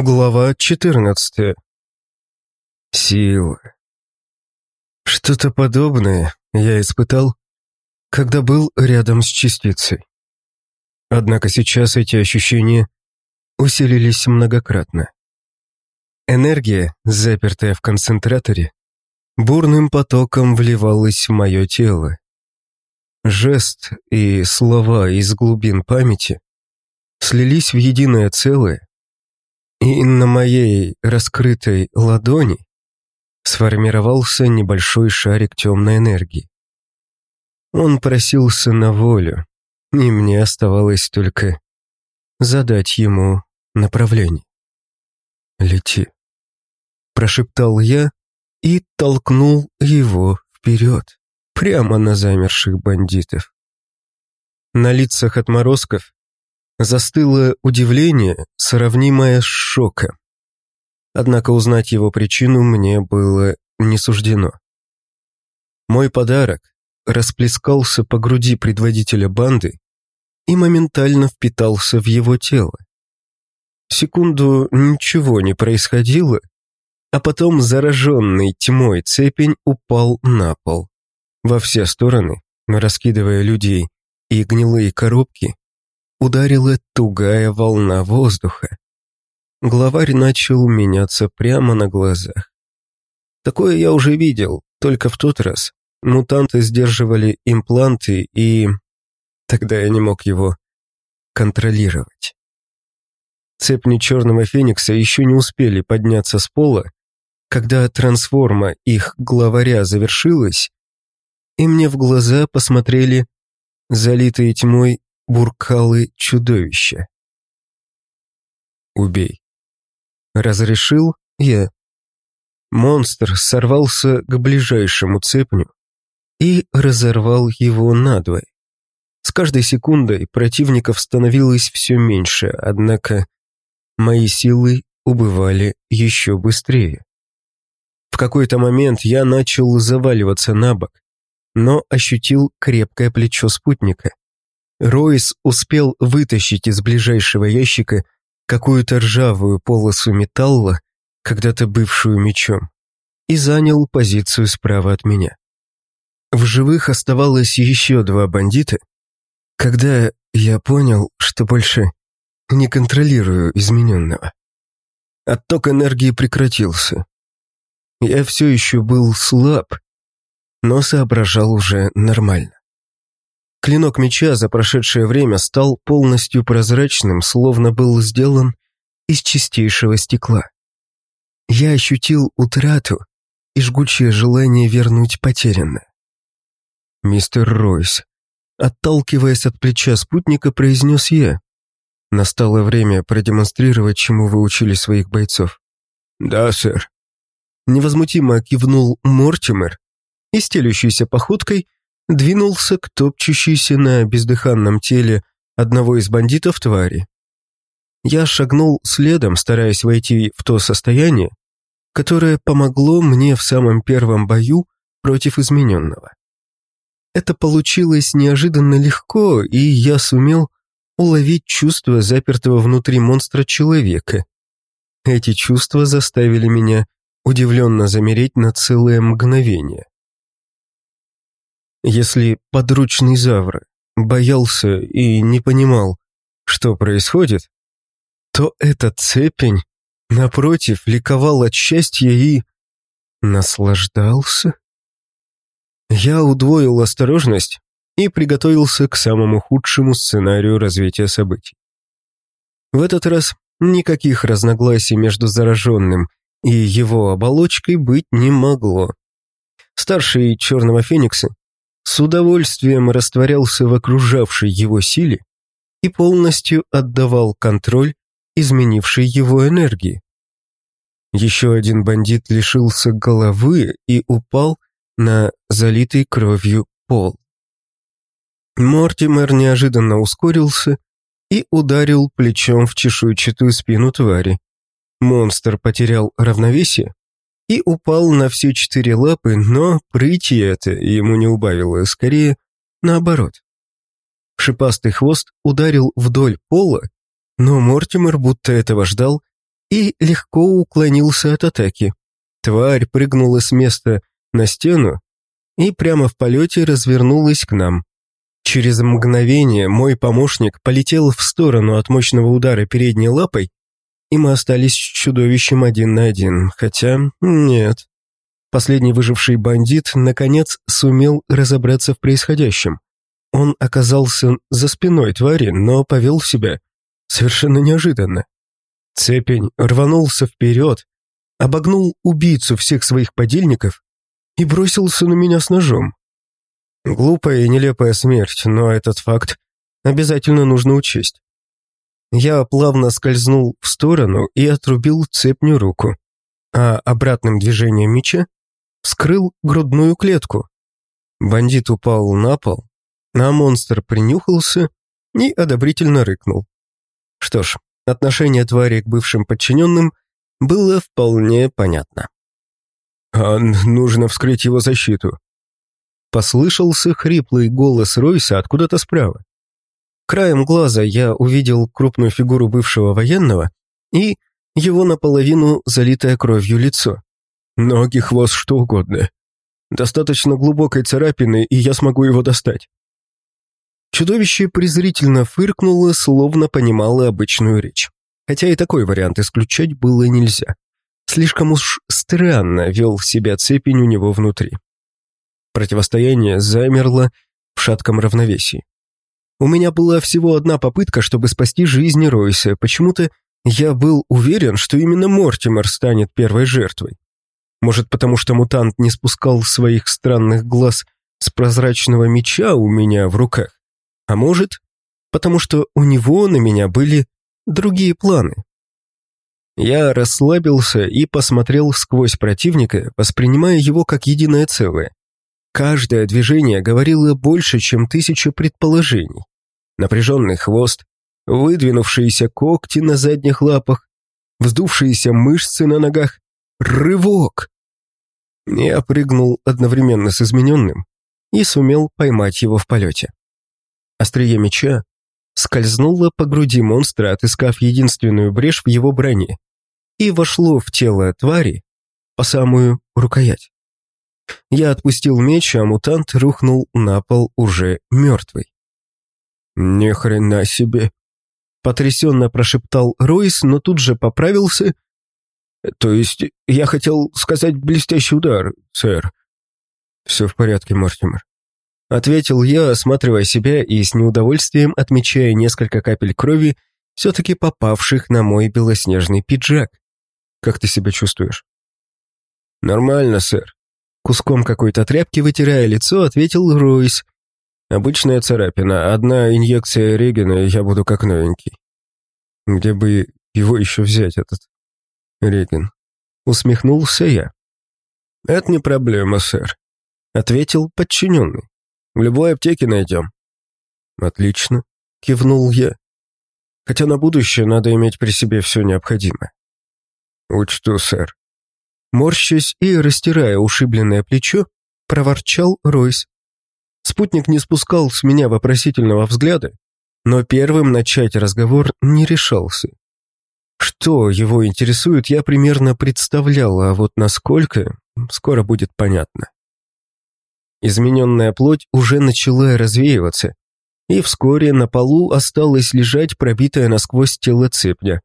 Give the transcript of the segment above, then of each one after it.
Глава 14. Сила. Что-то подобное я испытал, когда был рядом с частицей. Однако сейчас эти ощущения усилились многократно. Энергия, запертая в концентраторе, бурным потоком вливалась в мое тело. Жест и слова из глубин памяти слились в единое целое, и на моей раскрытой ладони сформировался небольшой шарик темной энергии. Он просился на волю, и мне оставалось только задать ему направление. «Лети», — прошептал я и толкнул его вперед, прямо на замерших бандитов. На лицах отморозков застыло удивление, сравнимое с шоком. Однако узнать его причину мне было не суждено. Мой подарок расплескался по груди предводителя банды и моментально впитался в его тело. Секунду ничего не происходило, а потом зараженный тьмой цепень упал на пол. Во все стороны, раскидывая людей и гнилые коробки, ударила тугая волна воздуха. Главарь начал меняться прямо на глазах. Такое я уже видел, только в тот раз. Мутанты сдерживали импланты, и... Тогда я не мог его контролировать. Цепни черного феникса еще не успели подняться с пола, когда трансформа их главаря завершилась, и мне в глаза посмотрели залитые тьмой буркалы чудовища. «Убей». Разрешил я. Монстр сорвался к ближайшему цепню и разорвал его надвое. С каждой секундой противников становилось все меньше, однако мои силы убывали еще быстрее. В какой-то момент я начал заваливаться на бок, но ощутил крепкое плечо спутника. Ройс успел вытащить из ближайшего ящика какую-то ржавую полосу металла, когда-то бывшую мечом, и занял позицию справа от меня. В живых оставалось еще два бандита, когда я понял, что больше не контролирую измененного. Отток энергии прекратился. Я все еще был слаб, но соображал уже нормально. Клинок меча за прошедшее время стал полностью прозрачным, словно был сделан из чистейшего стекла. Я ощутил утрату и жгучее желание вернуть потерянное. «Мистер Ройс», отталкиваясь от плеча спутника, произнес я. Настало время продемонстрировать, чему вы учили своих бойцов. «Да, сэр». Невозмутимо кивнул Мортимер и стелющейся походкой двинулся к топчущейся на бездыханном теле одного из бандитов твари. Я шагнул следом, стараясь войти в то состояние, которое помогло мне в самом первом бою против измененного. Это получилось неожиданно легко, и я сумел уловить чувство запертого внутри монстра человека. Эти чувства заставили меня удивленно замереть на целое мгновение. Если подручный Завра боялся и не понимал, что происходит, то этот цепень, напротив, ликовал от счастья и наслаждался. Я удвоил осторожность и приготовился к самому худшему сценарию развития событий. В этот раз никаких разногласий между зараженным и его оболочкой быть не могло. Старший Черного Феникса с удовольствием растворялся в окружавшей его силе и полностью отдавал контроль изменившей его энергии. Еще один бандит лишился головы и упал на залитый кровью пол. Мортимер неожиданно ускорился и ударил плечом в чешуйчатую спину твари. Монстр потерял равновесие и упал на все четыре лапы, но прыти это ему не убавило, скорее наоборот. Шипастый хвост ударил вдоль пола, но Мортимер будто этого ждал и легко уклонился от атаки. Тварь прыгнула с места на стену и прямо в полете развернулась к нам. Через мгновение мой помощник полетел в сторону от мощного удара передней лапой, и мы остались с чудовищем один на один, хотя нет. Последний выживший бандит, наконец, сумел разобраться в происходящем. Он оказался за спиной твари, но повел себя совершенно неожиданно. Цепень рванулся вперед, обогнул убийцу всех своих подельников и бросился на меня с ножом. Глупая и нелепая смерть, но этот факт обязательно нужно учесть. Я плавно скользнул в сторону и отрубил цепню руку, а обратным движением меча вскрыл грудную клетку. Бандит упал на пол, а монстр принюхался и одобрительно рыкнул. Что ж, отношение твари к бывшим подчиненным было вполне понятно. «А нужно вскрыть его защиту», Послышался хриплый голос Ройса откуда-то справа. Краем глаза я увидел крупную фигуру бывшего военного и его наполовину залитое кровью лицо. Ноги, хвост, что угодно. Достаточно глубокой царапины, и я смогу его достать. Чудовище презрительно фыркнуло, словно понимало обычную речь. Хотя и такой вариант исключать было нельзя. Слишком уж странно вел себя цепень у него внутри. Противостояние замерло в шатком равновесии. У меня была всего одна попытка, чтобы спасти жизнь Ройса. Почему-то я был уверен, что именно Мортимер станет первой жертвой. Может, потому что мутант не спускал своих странных глаз с прозрачного меча у меня в руках. А может, потому что у него на меня были другие планы. Я расслабился и посмотрел сквозь противника, воспринимая его как единое целое. Каждое движение говорило больше, чем тысяча предположений. Напряженный хвост, выдвинувшиеся когти на задних лапах, вздувшиеся мышцы на ногах, рывок. Я прыгнул одновременно с измененным и сумел поймать его в полете. Острие меча скользнуло по груди монстра, отыскав единственную брешь в его броне, и вошло в тело твари по самую рукоять. Я отпустил меч, а мутант рухнул на пол уже мертвый. «Ни хрена себе!» Потрясенно прошептал Ройс, но тут же поправился. «То есть я хотел сказать блестящий удар, сэр». «Все в порядке, Мортимер», — ответил я, осматривая себя и с неудовольствием отмечая несколько капель крови, все-таки попавших на мой белоснежный пиджак. «Как ты себя чувствуешь?» «Нормально, сэр. Куском какой-то тряпки, вытирая лицо, ответил Ройс. «Обычная царапина. Одна инъекция Регена, и я буду как новенький». «Где бы его еще взять, этот Реген?» Усмехнулся я. «Это не проблема, сэр», — ответил подчиненный. «В любой аптеке найдем». «Отлично», — кивнул я. «Хотя на будущее надо иметь при себе все необходимое». «Учту, сэр», Морщась и растирая ушибленное плечо, проворчал Ройс. Спутник не спускал с меня вопросительного взгляда, но первым начать разговор не решался. Что его интересует, я примерно представлял, а вот насколько, скоро будет понятно. Измененная плоть уже начала развеиваться, и вскоре на полу осталось лежать пробитое насквозь тело цепня.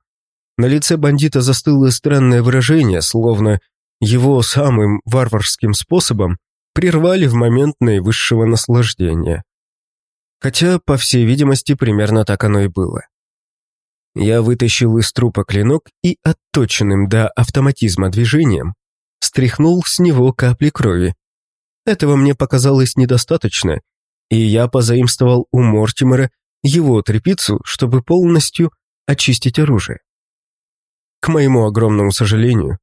На лице бандита застыло странное выражение, словно его самым варварским способом прервали в момент наивысшего наслаждения. Хотя, по всей видимости, примерно так оно и было. Я вытащил из трупа клинок и отточенным до автоматизма движением стряхнул с него капли крови. Этого мне показалось недостаточно, и я позаимствовал у Мортимера его трепицу, чтобы полностью очистить оружие. К моему огромному сожалению,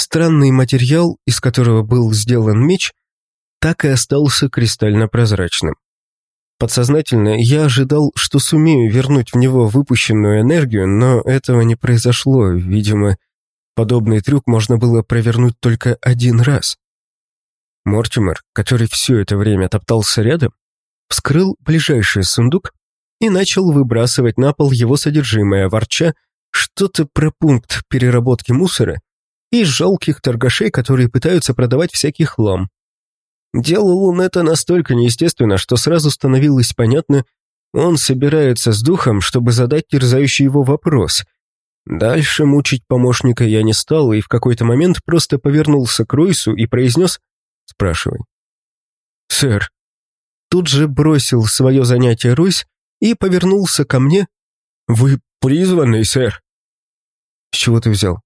Странный материал, из которого был сделан меч, так и остался кристально прозрачным. Подсознательно я ожидал, что сумею вернуть в него выпущенную энергию, но этого не произошло. Видимо, подобный трюк можно было провернуть только один раз. Мортимер, который все это время топтался рядом, вскрыл ближайший сундук и начал выбрасывать на пол его содержимое, ворча, что-то про пункт переработки мусора и жалких торгашей, которые пытаются продавать всякий хлам. Делал он это настолько неестественно, что сразу становилось понятно, он собирается с духом, чтобы задать терзающий его вопрос. Дальше мучить помощника я не стал и в какой-то момент просто повернулся к Ройсу и произнес «Спрашивай». «Сэр». Тут же бросил свое занятие Ройс и повернулся ко мне. «Вы призванный, сэр?» «С чего ты взял?»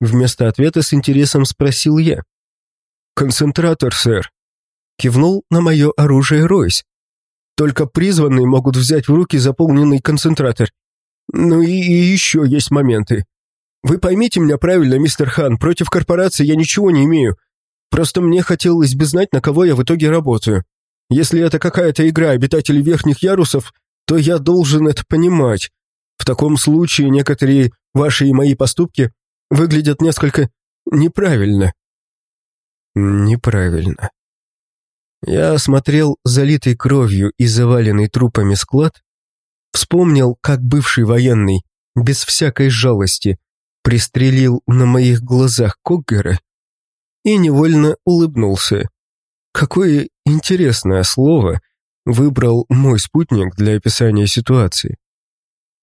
Вместо ответа с интересом спросил я. «Концентратор, сэр», — кивнул на мое оружие Ройс. «Только призванные могут взять в руки заполненный концентратор. Ну и, и еще есть моменты. Вы поймите меня правильно, мистер Хан, против корпорации я ничего не имею. Просто мне хотелось бы знать, на кого я в итоге работаю. Если это какая-то игра обитателей верхних ярусов, то я должен это понимать. В таком случае некоторые ваши и мои поступки выглядят несколько неправильно». «Неправильно». Я осмотрел залитый кровью и заваленный трупами склад, вспомнил, как бывший военный, без всякой жалости, пристрелил на моих глазах Коггера и невольно улыбнулся. Какое интересное слово выбрал мой спутник для описания ситуации.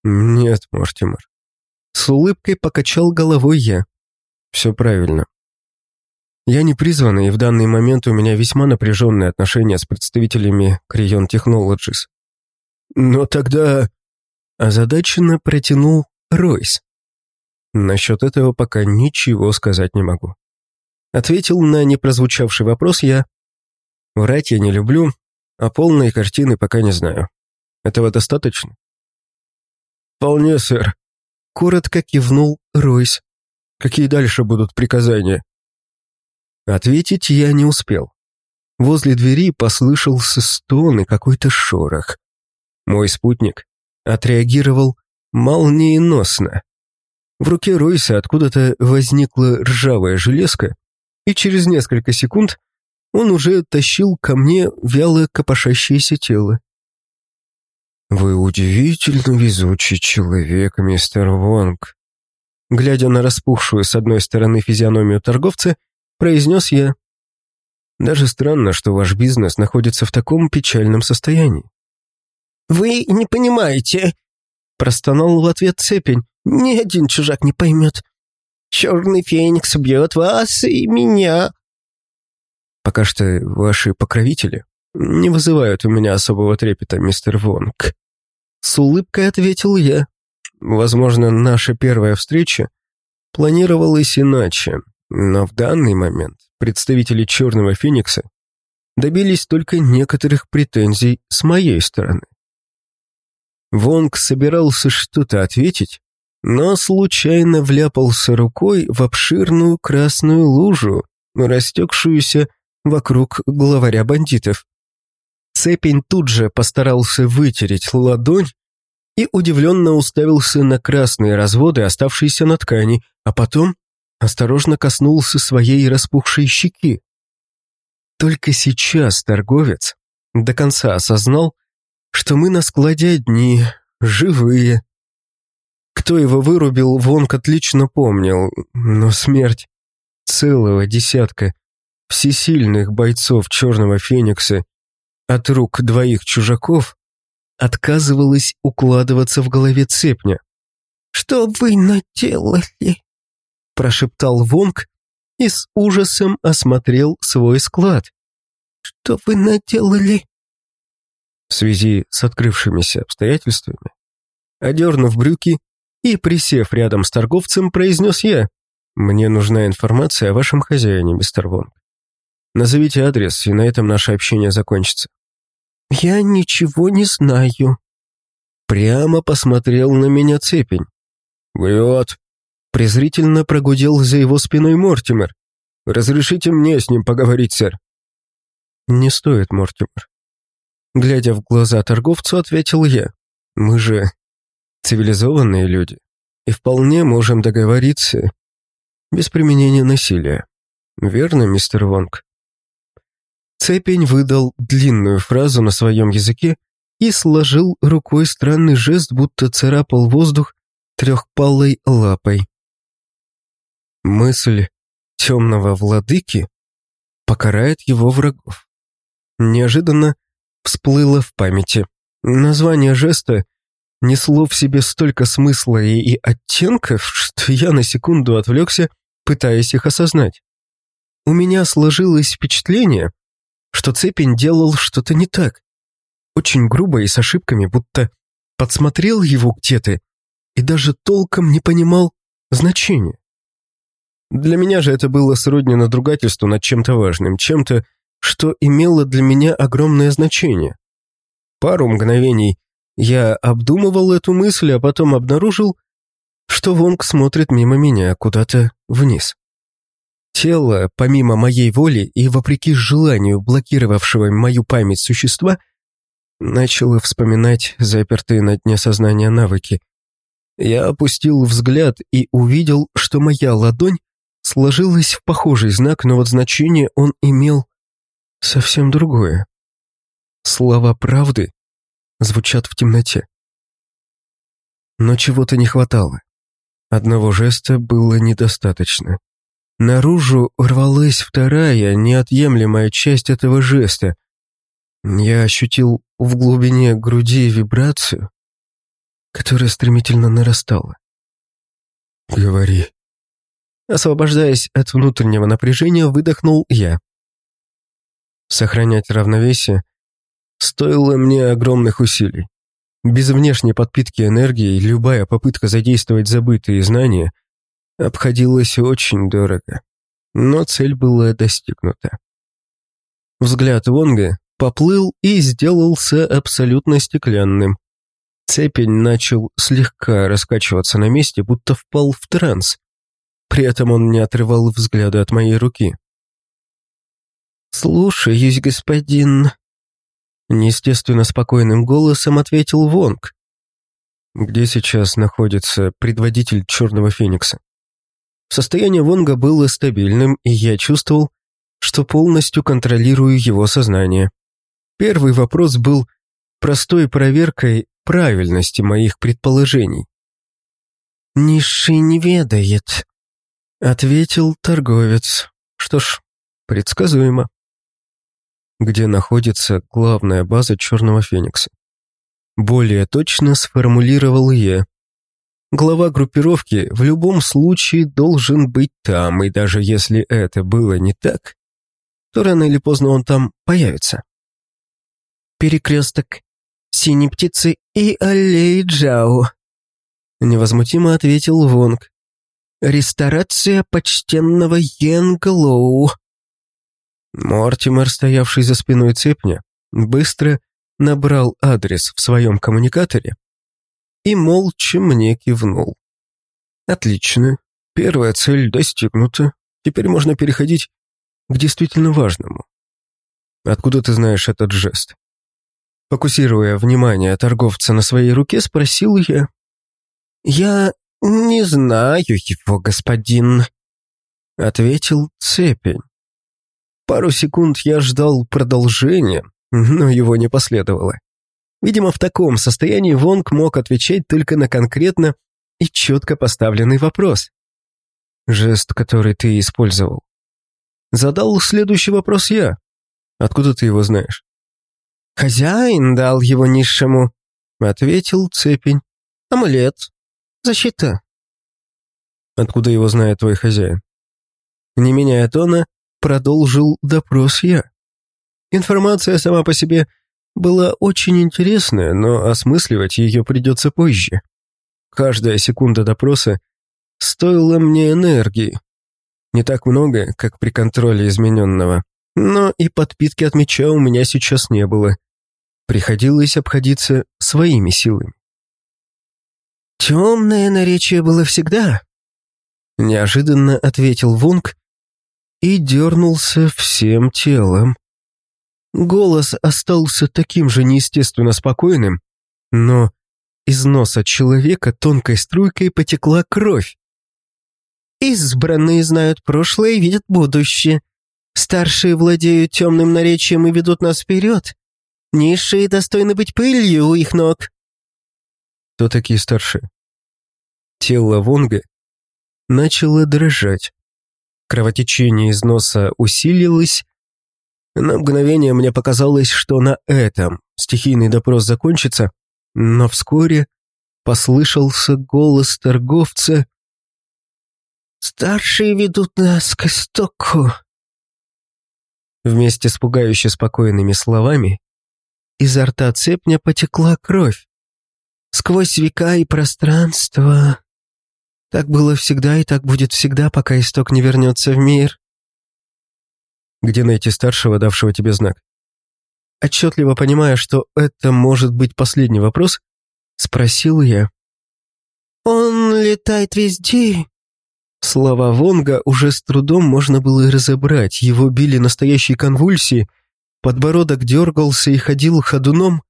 Нет, Мортимер, с улыбкой покачал головой я. Все правильно. Я не призванный, и в данный момент у меня весьма напряженные отношения с представителями Крион Technologies. Но тогда... Озадаченно протянул Ройс. Насчет этого пока ничего сказать не могу. Ответил на непрозвучавший вопрос я. Врать я не люблю, а полной картины пока не знаю. Этого достаточно? Вполне, сэр. Коротко кивнул Ройс. «Какие дальше будут приказания?» Ответить я не успел. Возле двери послышался стон и какой-то шорох. Мой спутник отреагировал молниеносно. В руке Ройса откуда-то возникла ржавая железка, и через несколько секунд он уже тащил ко мне вяло копошащееся тело. «Вы удивительно везучий человек, мистер Вонг», глядя на распухшую с одной стороны физиономию торговца, произнес я. «Даже странно, что ваш бизнес находится в таком печальном состоянии». «Вы не понимаете», — простонал в ответ Цепень. «Ни один чужак не поймет. Черный феникс бьет вас и меня». «Пока что ваши покровители не вызывают у меня особого трепета, мистер Вонг», с улыбкой ответил я. Возможно, наша первая встреча планировалась иначе, но в данный момент представители Черного Феникса добились только некоторых претензий с моей стороны. Вонг собирался что-то ответить, но случайно вляпался рукой в обширную красную лужу, растекшуюся вокруг главаря бандитов. Цепень тут же постарался вытереть ладонь и удивленно уставился на красные разводы, оставшиеся на ткани, а потом осторожно коснулся своей распухшей щеки. Только сейчас торговец до конца осознал, что мы на складе одни, живые. Кто его вырубил, Вонг отлично помнил, но смерть целого десятка всесильных бойцов Черного Феникса от рук двоих чужаков отказывалась укладываться в голове цепня. «Что вы наделали?» прошептал Вонг и с ужасом осмотрел свой склад. «Что вы наделали?» В связи с открывшимися обстоятельствами, одернув брюки и присев рядом с торговцем, произнес я, «Мне нужна информация о вашем хозяине, мистер Вонг. Назовите адрес, и на этом наше общение закончится». «Я ничего не знаю». Прямо посмотрел на меня цепень. «Врет», — презрительно прогудел за его спиной Мортимер. «Разрешите мне с ним поговорить, сэр?» «Не стоит, Мортимер». Глядя в глаза торговцу, ответил я. «Мы же цивилизованные люди и вполне можем договориться без применения насилия. Верно, мистер Вонг?» Цепень выдал длинную фразу на своем языке и сложил рукой странный жест, будто царапал воздух трехпалой лапой. Мысль темного владыки покарает его врагов. Неожиданно всплыло в памяти. Название жеста несло в себе столько смысла и, и оттенков, что я на секунду отвлекся, пытаясь их осознать. У меня сложилось впечатление, что Цепень делал что-то не так. Очень грубо и с ошибками, будто подсмотрел его где-то и даже толком не понимал значения. Для меня же это было сродни надругательству над чем-то важным, чем-то, что имело для меня огромное значение. Пару мгновений я обдумывал эту мысль, а потом обнаружил, что Вонг смотрит мимо меня куда-то вниз. Тело, помимо моей воли и вопреки желанию блокировавшего мою память существа, начало вспоминать запертые на дне сознания навыки. Я опустил взгляд и увидел, что моя ладонь сложилась в похожий знак, но вот значение он имел совсем другое. Слова правды звучат в темноте. Но чего-то не хватало. Одного жеста было недостаточно. Наружу рвалась вторая, неотъемлемая часть этого жеста. Я ощутил в глубине груди вибрацию, которая стремительно нарастала. «Говори». Освобождаясь от внутреннего напряжения, выдохнул я. Сохранять равновесие стоило мне огромных усилий. Без внешней подпитки энергии любая попытка задействовать забытые знания обходилась очень дорого. Но цель была достигнута. Взгляд Вонга поплыл и сделался абсолютно стеклянным. Цепень начал слегка раскачиваться на месте, будто впал в транс. При этом он не отрывал взгляда от моей руки. «Слушаюсь, господин», — неестественно спокойным голосом ответил Вонг. «Где сейчас находится предводитель Черного Феникса?» Состояние Вонга было стабильным, и я чувствовал, что полностью контролирую его сознание. Первый вопрос был простой проверкой правильности моих предположений. «Низший не ведает», — ответил торговец. Что ж, предсказуемо. Где находится главная база Черного Феникса? Более точно сформулировал я. Глава группировки в любом случае должен быть там, и даже если это было не так, то рано или поздно он там появится перекресток синей птицы и аллеи Джао», — невозмутимо ответил Вонг. «Ресторация почтенного Йенглоу». Мортимер, стоявший за спиной цепня, быстро набрал адрес в своем коммуникаторе и молча мне кивнул. «Отлично. Первая цель достигнута. Теперь можно переходить к действительно важному. Откуда ты знаешь этот жест?» Фокусируя внимание торговца на своей руке, спросил я. «Я не знаю его, господин», — ответил Цепень. Пару секунд я ждал продолжения, но его не последовало. Видимо, в таком состоянии Вонг мог отвечать только на конкретно и четко поставленный вопрос. Жест, который ты использовал. Задал следующий вопрос я. Откуда ты его знаешь? «Хозяин дал его низшему», — ответил Цепень. «Амулет. Защита». «Откуда его знает твой хозяин?» Не меняя тона, продолжил допрос я. Информация сама по себе была очень интересная, но осмысливать ее придется позже. Каждая секунда допроса стоила мне энергии. Не так много, как при контроле измененного, но и подпитки от меча у меня сейчас не было. Приходилось обходиться своими силами. «Темное наречие было всегда», — неожиданно ответил Вунг и дернулся всем телом. Голос остался таким же неестественно спокойным, но из носа человека тонкой струйкой потекла кровь. «Избранные знают прошлое и видят будущее. Старшие владеют темным наречием и ведут нас вперед. Низшие достойны быть пылью у их ног». Кто такие старшие? Тело Вонга начало дрожать. Кровотечение из носа усилилось. На мгновение мне показалось, что на этом стихийный допрос закончится, но вскоре послышался голос торговца. «Старшие ведут нас к истоку». Вместе с пугающе спокойными словами изо рта цепня потекла кровь. Сквозь века и пространство. Так было всегда и так будет всегда, пока исток не вернется в мир. Где найти старшего, давшего тебе знак? Отчетливо понимая, что это может быть последний вопрос, спросил я. «Он летает везде». Слова Вонга уже с трудом можно было разобрать. Его били настоящие конвульсии, подбородок дергался и ходил ходуном.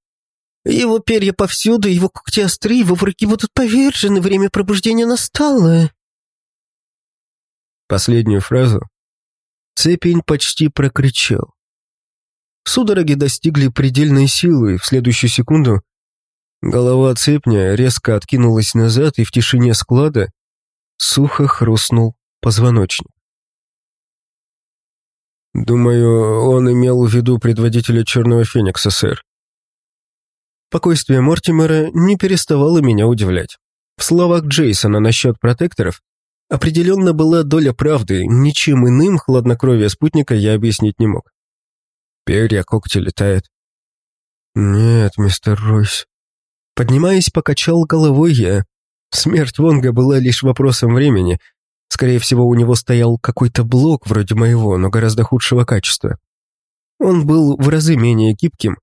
Его перья повсюду, его когти остры, его враги будут повержены, время пробуждения настало. Последнюю фразу Цепень почти прокричал. Судороги достигли предельной силы, и в следующую секунду голова цепня резко откинулась назад, и в тишине склада сухо хрустнул позвоночник. «Думаю, он имел в виду предводителя Черного Феникса, сэр», Спокойствие Мортимера не переставало меня удивлять. В словах Джейсона насчет протекторов определенно была доля правды, ничем иным хладнокровие спутника я объяснить не мог. Перья, когти летает. Нет, мистер Ройс. Поднимаясь, покачал головой я. Смерть Вонга была лишь вопросом времени. Скорее всего, у него стоял какой-то блок вроде моего, но гораздо худшего качества. Он был в разы менее гибким,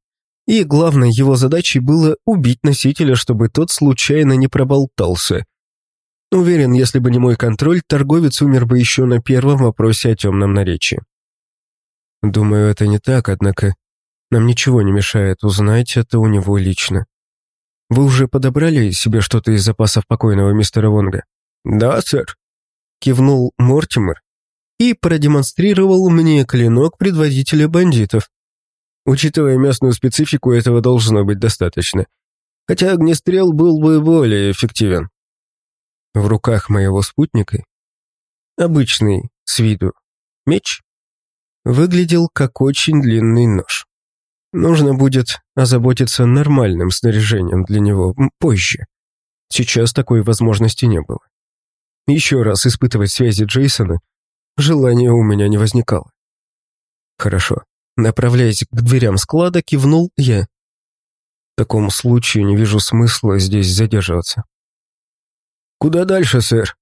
и главной его задачей было убить носителя, чтобы тот случайно не проболтался. Уверен, если бы не мой контроль, торговец умер бы еще на первом вопросе о темном наречии. Думаю, это не так, однако нам ничего не мешает узнать это у него лично. Вы уже подобрали себе что-то из запасов покойного мистера Вонга? Да, сэр. Кивнул Мортимер и продемонстрировал мне клинок предводителя бандитов. Учитывая местную специфику, этого должно быть достаточно. Хотя огнестрел был бы более эффективен. В руках моего спутника обычный с виду меч выглядел как очень длинный нож. Нужно будет озаботиться нормальным снаряжением для него позже. Сейчас такой возможности не было. Еще раз испытывать связи Джейсона желания у меня не возникало. Хорошо. Направляясь к дверям склада, кивнул я. В таком случае не вижу смысла здесь задерживаться. «Куда дальше, сэр?»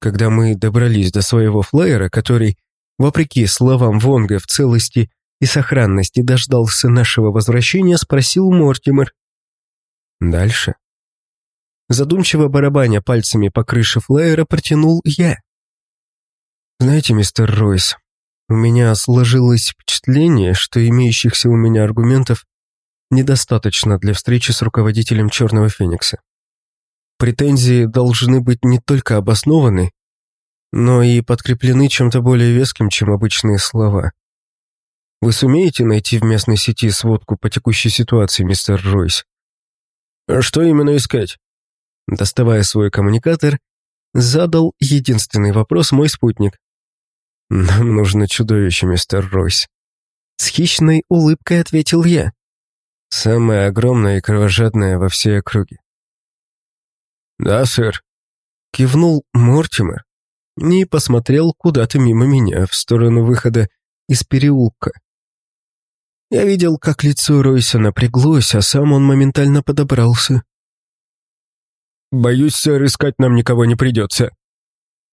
Когда мы добрались до своего флайера, который, вопреки словам Вонга в целости и сохранности дождался нашего возвращения, спросил Мортимер. «Дальше?» Задумчиво барабаня пальцами по крыше флайера протянул я. «Знаете, мистер Ройс, у меня сложилось впечатление, что имеющихся у меня аргументов недостаточно для встречи с руководителем Черного Феникса. Претензии должны быть не только обоснованы, но и подкреплены чем-то более веским, чем обычные слова. Вы сумеете найти в местной сети сводку по текущей ситуации, мистер Ройс? Что именно искать? Доставая свой коммуникатор, задал единственный вопрос мой спутник. «Нам нужно чудовище, мистер Ройс». С хищной улыбкой ответил я. «Самое огромное и кровожадное во всей округе». «Да, сэр», — кивнул Мортимер и посмотрел куда-то мимо меня, в сторону выхода из переулка. Я видел, как лицо Ройса напряглось, а сам он моментально подобрался. «Боюсь, сэр, искать нам никого не придется»,